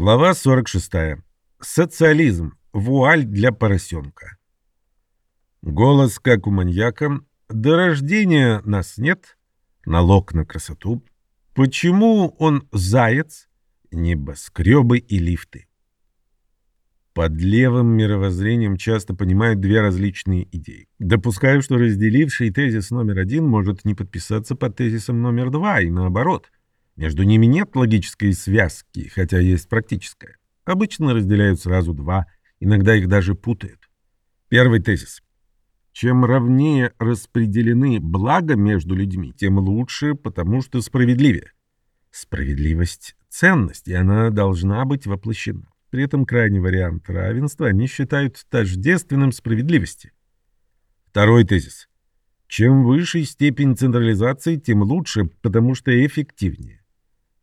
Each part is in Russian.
Глава 46. Социализм. Вуаль для поросенка. Голос, как у маньяка. До рождения нас нет. Налог на красоту. Почему он заяц? Небоскребы и лифты. Под левым мировоззрением часто понимают две различные идеи. Допускаю, что разделивший тезис номер один может не подписаться под тезисом номер два и наоборот. Между ними нет логической связки, хотя есть практическая. Обычно разделяют сразу два, иногда их даже путают. Первый тезис. Чем равнее распределены блага между людьми, тем лучше, потому что справедливее. Справедливость — ценность, и она должна быть воплощена. При этом крайний вариант равенства они считают тождественным справедливости. Второй тезис. Чем выше степень централизации, тем лучше, потому что эффективнее.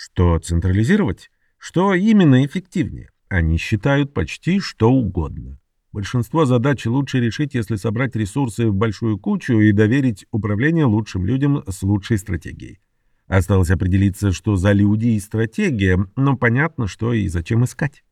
Что централизировать? Что именно эффективнее? Они считают почти что угодно. Большинство задач лучше решить, если собрать ресурсы в большую кучу и доверить управление лучшим людям с лучшей стратегией. Осталось определиться, что за люди и стратегия, но понятно, что и зачем искать.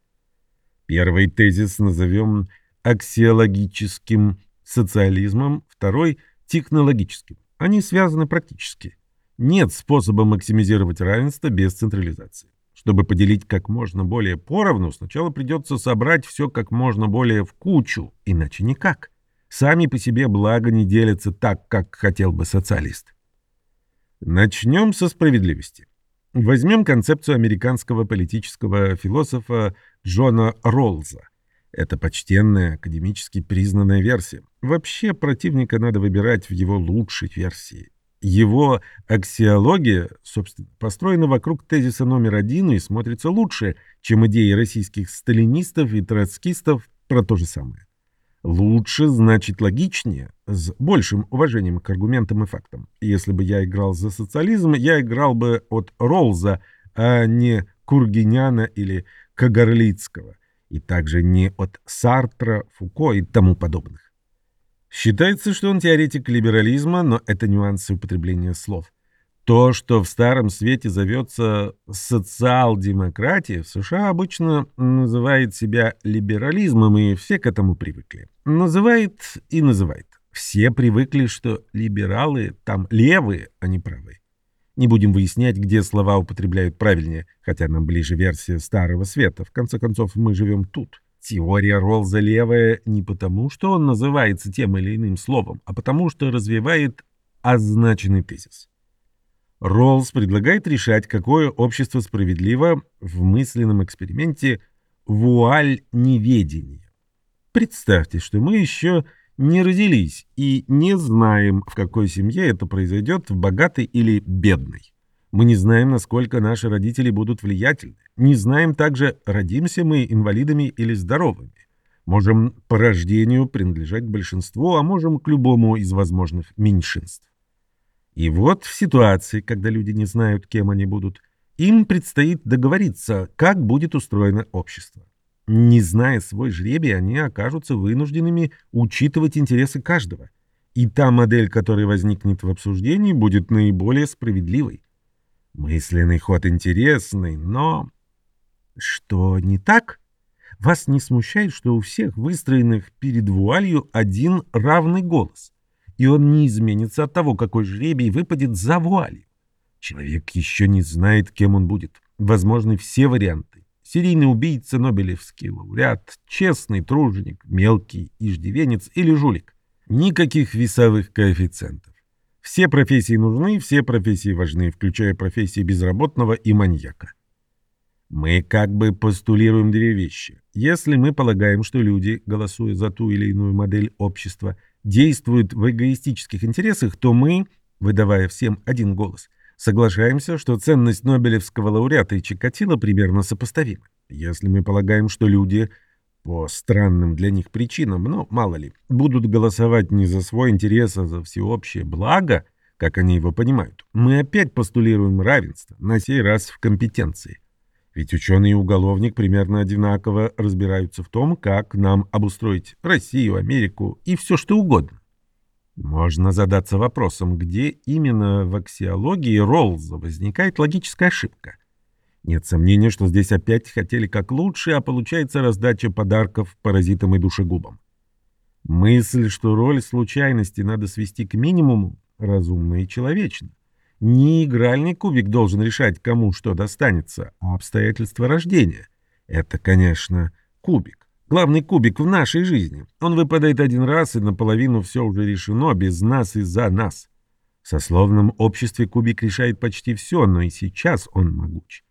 Первый тезис назовем аксиологическим социализмом, второй — технологическим. Они связаны практически. Нет способа максимизировать равенство без централизации. Чтобы поделить как можно более поровну, сначала придется собрать все как можно более в кучу, иначе никак. Сами по себе блага не делятся так, как хотел бы социалист. Начнем со справедливости. Возьмем концепцию американского политического философа Джона Роллза. Это почтенная, академически признанная версия. Вообще противника надо выбирать в его лучшей версии. Его аксиология, собственно, построена вокруг тезиса номер один и смотрится лучше, чем идеи российских сталинистов и троцкистов про то же самое. Лучше значит логичнее, с большим уважением к аргументам и фактам. Если бы я играл за социализм, я играл бы от Роллза, а не Кургиняна или Кагарлицкого, и также не от Сартра, Фуко и тому подобных. Считается, что он теоретик либерализма, но это нюансы употребления слов. То, что в Старом Свете зовется социал-демократия, в США обычно называет себя либерализмом, и все к этому привыкли. Называет и называет. Все привыкли, что либералы там левые, а не правые. Не будем выяснять, где слова употребляют правильнее, хотя нам ближе версия Старого Света. В конце концов, мы живем тут. Теория Роллза левая не потому, что он называется тем или иным словом, а потому, что развивает означенный тезис. Роллс предлагает решать, какое общество справедливо в мысленном эксперименте «Вуаль неведения». Представьте, что мы еще не родились и не знаем, в какой семье это произойдет, в богатой или бедной. Мы не знаем, насколько наши родители будут влиятельны. Не знаем также, родимся мы инвалидами или здоровыми. Можем по рождению принадлежать большинству, а можем к любому из возможных меньшинств. И вот в ситуации, когда люди не знают, кем они будут, им предстоит договориться, как будет устроено общество. Не зная свой жребий, они окажутся вынужденными учитывать интересы каждого. И та модель, которая возникнет в обсуждении, будет наиболее справедливой. Мысленный ход интересный, но... Что не так? Вас не смущает, что у всех выстроенных перед вуалью один равный голос, и он не изменится от того, какой жребий выпадет за вуалью. Человек еще не знает, кем он будет. Возможны все варианты серийный убийца, Нобелевский лауреат, честный труженик, мелкий иждивенец или жулик. Никаких весовых коэффициентов. Все профессии нужны, все профессии важны, включая профессии безработного и маньяка. Мы как бы постулируем две вещи. Если мы полагаем, что люди, голосуя за ту или иную модель общества, действуют в эгоистических интересах, то мы, выдавая всем один голос, Соглашаемся, что ценность Нобелевского лауреата и Чикатило примерно сопоставима. Если мы полагаем, что люди по странным для них причинам, но мало ли, будут голосовать не за свой интерес, а за всеобщее благо, как они его понимают, мы опять постулируем равенство, на сей раз в компетенции. Ведь ученый и уголовник примерно одинаково разбираются в том, как нам обустроить Россию, Америку и все что угодно. Можно задаться вопросом, где именно в аксиологии Роллза возникает логическая ошибка. Нет сомнения, что здесь опять хотели как лучше, а получается раздача подарков паразитам и душегубам. Мысль, что роль случайности надо свести к минимуму, разумна и человечна. Не игральный кубик должен решать, кому что достанется, а обстоятельства рождения. Это, конечно, кубик. Главный кубик в нашей жизни. Он выпадает один раз, и наполовину все уже решено, без нас и за нас. В сословном обществе кубик решает почти все, но и сейчас он могуч.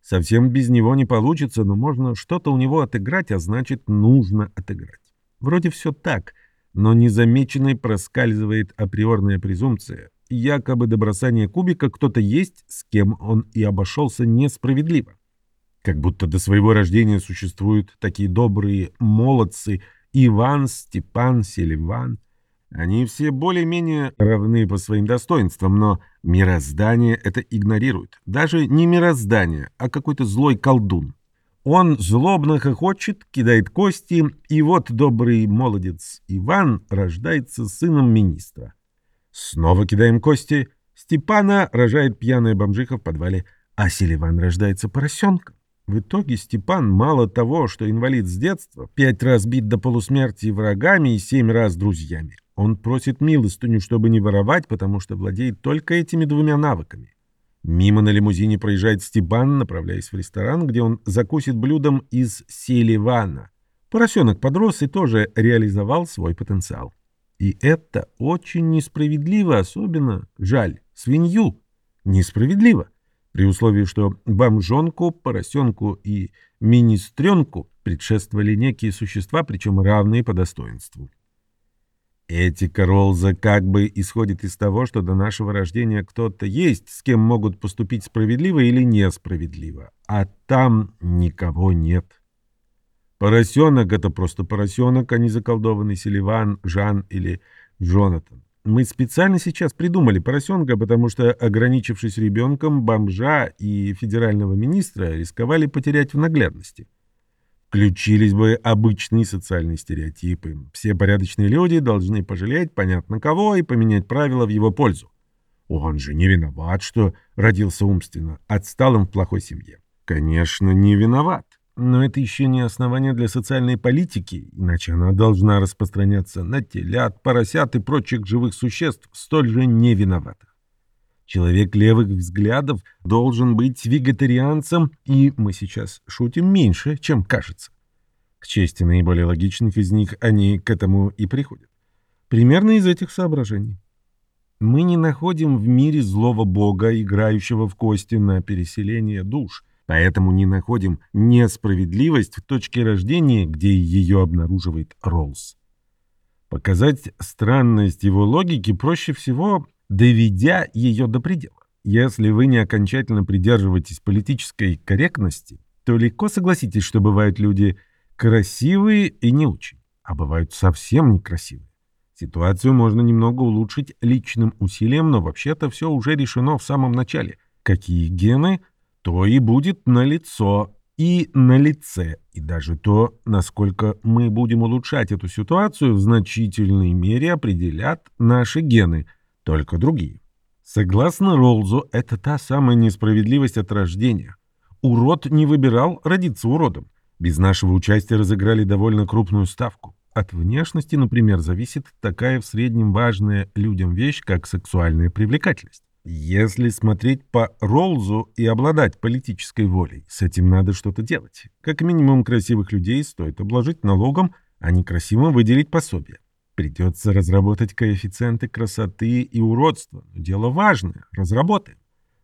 Совсем без него не получится, но можно что-то у него отыграть, а значит, нужно отыграть. Вроде все так, но незамеченной проскальзывает априорная презумпция. Якобы до бросания кубика кто-то есть, с кем он и обошелся несправедливо. Как будто до своего рождения существуют такие добрые молодцы Иван, Степан, Селиван. Они все более-менее равны по своим достоинствам, но мироздание это игнорирует. Даже не мироздание, а какой-то злой колдун. Он злобно хохочет, кидает кости, и вот добрый молодец Иван рождается сыном министра. Снова кидаем кости. Степана рожает пьяная бомжиха в подвале, а Селиван рождается поросенком. В итоге Степан мало того, что инвалид с детства, пять раз бит до полусмерти врагами и семь раз друзьями. Он просит милостыню, чтобы не воровать, потому что владеет только этими двумя навыками. Мимо на лимузине проезжает Степан, направляясь в ресторан, где он закусит блюдом из селивана. Поросенок подрос и тоже реализовал свой потенциал. И это очень несправедливо, особенно, жаль, свинью. Несправедливо. При условии, что бомжонку, поросенку и министренку предшествовали некие существа, причем равные по достоинству. Этика Ролза как бы исходит из того, что до нашего рождения кто-то есть, с кем могут поступить справедливо или несправедливо, а там никого нет. Поросенок — это просто поросенок, а не заколдованный Селиван, Жан или Джонатан. Мы специально сейчас придумали поросенка, потому что, ограничившись ребенком, бомжа и федерального министра рисковали потерять в наглядности. Включились бы обычные социальные стереотипы. Все порядочные люди должны пожалеть понятно кого и поменять правила в его пользу. Он же не виноват, что родился умственно, отсталым в плохой семье. Конечно, не виноват. Но это еще не основание для социальной политики, иначе она должна распространяться на телят, поросят и прочих живых существ, столь же не виноватых. Человек левых взглядов должен быть вегетарианцем, и мы сейчас шутим меньше, чем кажется. К чести наиболее логичных из них они к этому и приходят. Примерно из этих соображений. Мы не находим в мире злого бога, играющего в кости на переселение душ, поэтому не находим несправедливость в точке рождения, где ее обнаруживает Роллс. Показать странность его логики проще всего доведя ее до предела. Если вы не окончательно придерживаетесь политической корректности, то легко согласитесь, что бывают люди красивые и не очень, а бывают совсем некрасивые. Ситуацию можно немного улучшить личным усилием, но вообще-то все уже решено в самом начале. Какие гены, то и будет на лицо и на лице, и даже то, насколько мы будем улучшать эту ситуацию, в значительной мере определят наши гены – только другие. Согласно Ролзу, это та самая несправедливость от рождения. Урод не выбирал родиться уродом. Без нашего участия разыграли довольно крупную ставку. От внешности, например, зависит такая в среднем важная людям вещь, как сексуальная привлекательность. Если смотреть по Ролзу и обладать политической волей, с этим надо что-то делать. Как минимум красивых людей стоит обложить налогом, а некрасивым выделить пособие. Придется разработать коэффициенты красоты и уродства. дело важное. Разработаем.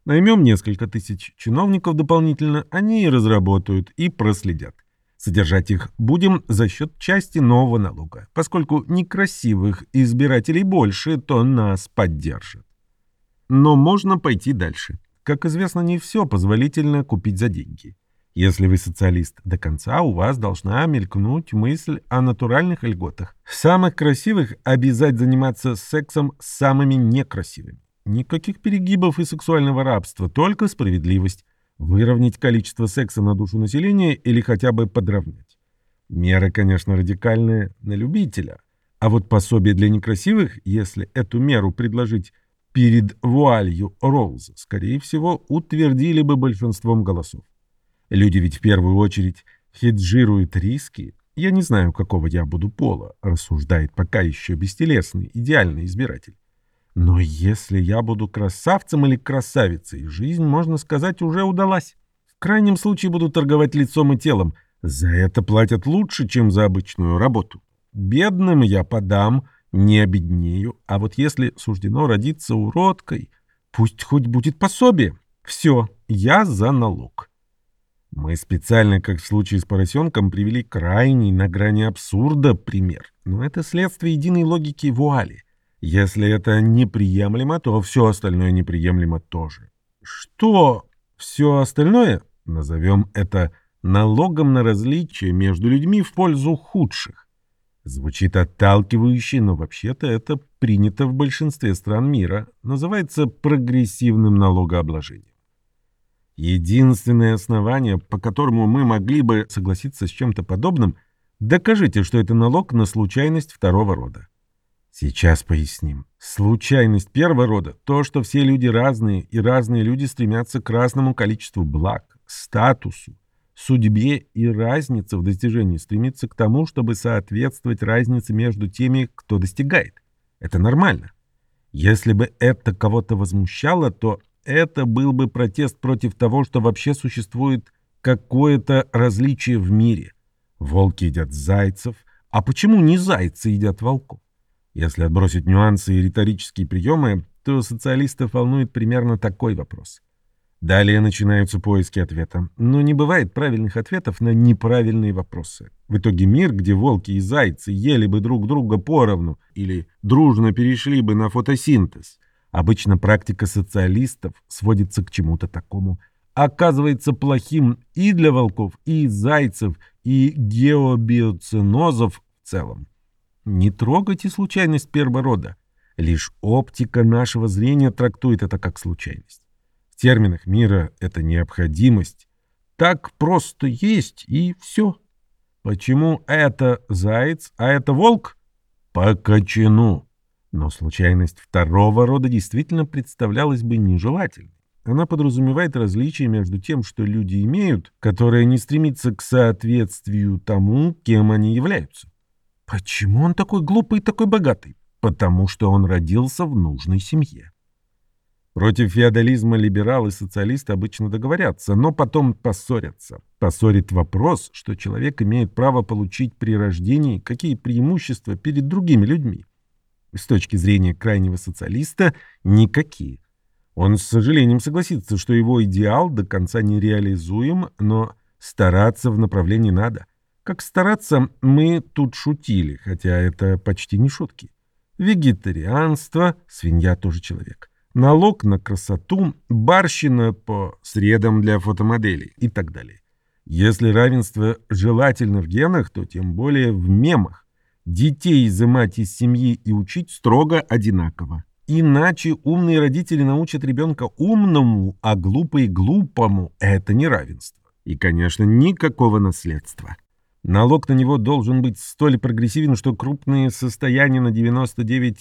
Наймем несколько тысяч чиновников дополнительно, они и разработают, и проследят. Содержать их будем за счет части нового налога. Поскольку некрасивых избирателей больше, то нас поддержат. Но можно пойти дальше. Как известно, не все позволительно купить за деньги. Если вы социалист до конца, у вас должна мелькнуть мысль о натуральных льготах. Самых красивых обязать заниматься сексом с самыми некрасивыми. Никаких перегибов и сексуального рабства, только справедливость. Выровнять количество секса на душу населения или хотя бы подровнять. Мера, конечно, радикальная на любителя. А вот пособие для некрасивых, если эту меру предложить перед вуалью Роллза, скорее всего, утвердили бы большинством голосов. Люди ведь в первую очередь хеджируют риски. Я не знаю, какого я буду пола, рассуждает пока еще бестелесный, идеальный избиратель. Но если я буду красавцем или красавицей, жизнь, можно сказать, уже удалась. В крайнем случае буду торговать лицом и телом. За это платят лучше, чем за обычную работу. Бедным я подам, не обеднею, а вот если суждено родиться уродкой, пусть хоть будет пособие. Все, я за налог. Мы специально, как в случае с поросенком, привели крайний, на грани абсурда пример. Но это следствие единой логики вуали. Если это неприемлемо, то все остальное неприемлемо тоже. Что все остальное? Назовем это налогом на различие между людьми в пользу худших. Звучит отталкивающе, но вообще-то это принято в большинстве стран мира. Называется прогрессивным налогообложением. Единственное основание, по которому мы могли бы согласиться с чем-то подобным, докажите, что это налог на случайность второго рода. Сейчас поясним. Случайность первого рода – то, что все люди разные, и разные люди стремятся к разному количеству благ, статусу, судьбе, и разница в достижении стремится к тому, чтобы соответствовать разнице между теми, кто достигает. Это нормально. Если бы это кого-то возмущало, то это был бы протест против того, что вообще существует какое-то различие в мире. Волки едят зайцев, а почему не зайцы едят волков? Если отбросить нюансы и риторические приемы, то социалистов волнует примерно такой вопрос. Далее начинаются поиски ответа. Но не бывает правильных ответов на неправильные вопросы. В итоге мир, где волки и зайцы ели бы друг друга поровну или дружно перешли бы на фотосинтез – Обычно практика социалистов сводится к чему-то такому. Оказывается плохим и для волков, и зайцев, и геобиоценозов в целом. Не трогайте случайность первого рода. Лишь оптика нашего зрения трактует это как случайность. Терминах мира это необходимость. Так просто есть и все. Почему это заяц, а это волк? По кочану. Но случайность второго рода действительно представлялась бы нежелательной. Она подразумевает различие между тем, что люди имеют, которое не стремится к соответствию тому, кем они являются. Почему он такой глупый и такой богатый? Потому что он родился в нужной семье. Против феодализма либералы и социалисты обычно договорятся, но потом поссорятся. Поссорит вопрос, что человек имеет право получить при рождении какие преимущества перед другими людьми. С точки зрения крайнего социалиста – никакие. Он с сожалением согласится, что его идеал до конца не реализуем, но стараться в направлении надо. Как стараться, мы тут шутили, хотя это почти не шутки. Вегетарианство, свинья тоже человек. Налог на красоту, барщина по средам для фотомоделей и так далее. Если равенство желательно в генах, то тем более в мемах. Детей изымать из семьи и учить строго одинаково. Иначе умные родители научат ребенка умному, а глупый глупому. Это неравенство. И, конечно, никакого наследства. Налог на него должен быть столь прогрессивен, что крупные состояния на 99%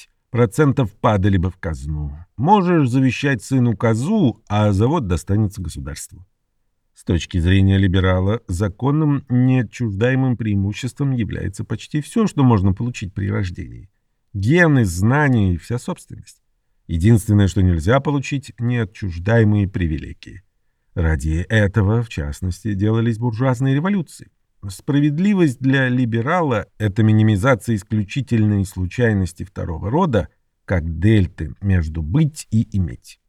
падали бы в казну. Можешь завещать сыну козу, а завод достанется государству. С точки зрения либерала, законным неотчуждаемым преимуществом является почти все, что можно получить при рождении. Гены, знания и вся собственность. Единственное, что нельзя получить – неотчуждаемые привилегии. Ради этого, в частности, делались буржуазные революции. Справедливость для либерала – это минимизация исключительной случайности второго рода, как дельты между быть и иметь.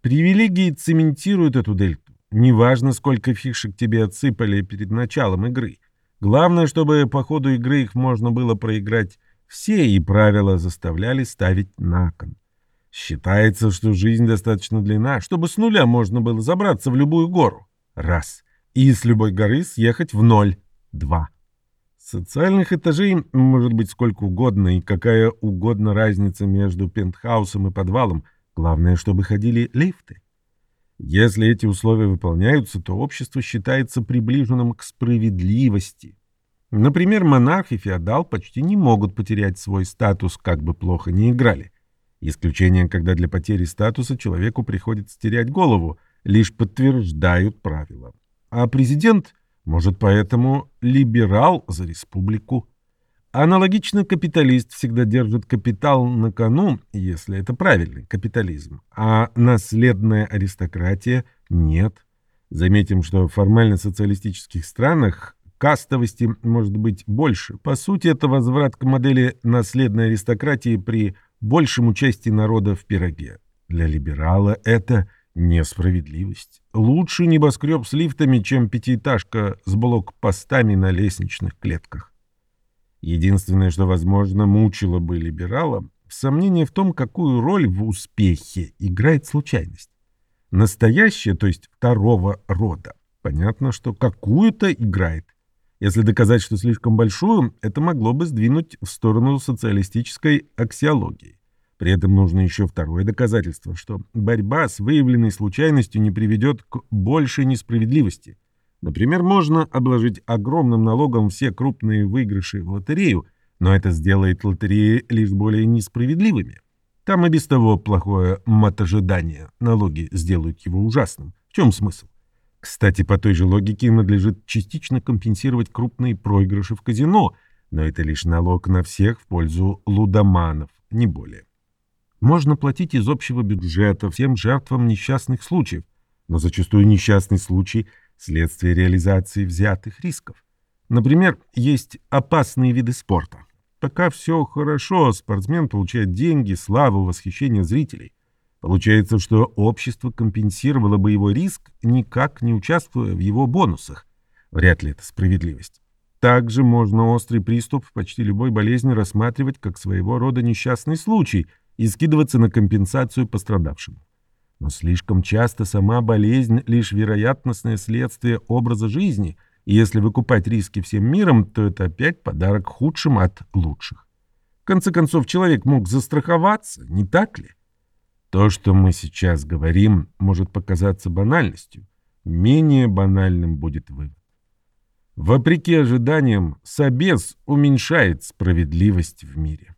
Привилегии цементируют эту дельту Неважно, сколько фишек тебе отсыпали перед началом игры. Главное, чтобы по ходу игры их можно было проиграть все, и правила заставляли ставить на кон. Считается, что жизнь достаточно длинна, чтобы с нуля можно было забраться в любую гору. Раз. И с любой горы съехать в ноль. Два. Социальных этажей может быть сколько угодно, и какая угодно разница между пентхаусом и подвалом. Главное, чтобы ходили лифты. Если эти условия выполняются, то общество считается приближенным к справедливости. Например, монарх и феодал почти не могут потерять свой статус, как бы плохо ни играли. Исключение, когда для потери статуса человеку приходится терять голову, лишь подтверждают правила. а президент, может, поэтому либерал за республику. Аналогично капиталист всегда держит капитал на кону, если это правильный капитализм, а наследная аристократия нет. Заметим, что в формально социалистических странах кастовости может быть больше. По сути, это возврат к модели наследной аристократии при большем участии народа в пироге. Для либерала это несправедливость. Лучше небоскреб с лифтами, чем пятиэтажка с блокпостами на лестничных клетках. Единственное, что, возможно, мучило бы либерала, сомнение в том, какую роль в успехе играет случайность. Настоящая, то есть второго рода. Понятно, что какую-то играет. Если доказать, что слишком большую, это могло бы сдвинуть в сторону социалистической аксиологии. При этом нужно еще второе доказательство, что борьба с выявленной случайностью не приведет к большей несправедливости. Например, можно обложить огромным налогом все крупные выигрыши в лотерею, но это сделает лотереи лишь более несправедливыми. Там и без того плохое матожидание. Налоги сделают его ужасным. В чем смысл? Кстати, по той же логике надлежит частично компенсировать крупные проигрыши в казино, но это лишь налог на всех в пользу лудоманов, не более. Можно платить из общего бюджета всем жертвам несчастных случаев, но зачастую несчастный случай – следствие реализации взятых рисков. Например, есть опасные виды спорта. Пока все хорошо, спортсмен получает деньги, славу, восхищение зрителей. Получается, что общество компенсировало бы его риск, никак не участвуя в его бонусах. Вряд ли это справедливость. Также можно острый приступ почти любой болезни рассматривать как своего рода несчастный случай и скидываться на компенсацию пострадавшему. Но слишком часто сама болезнь – лишь вероятностное следствие образа жизни, и если выкупать риски всем миром, то это опять подарок худшим от лучших. В конце концов, человек мог застраховаться, не так ли? То, что мы сейчас говорим, может показаться банальностью. Менее банальным будет вывод. Вопреки ожиданиям, собес уменьшает справедливость в мире.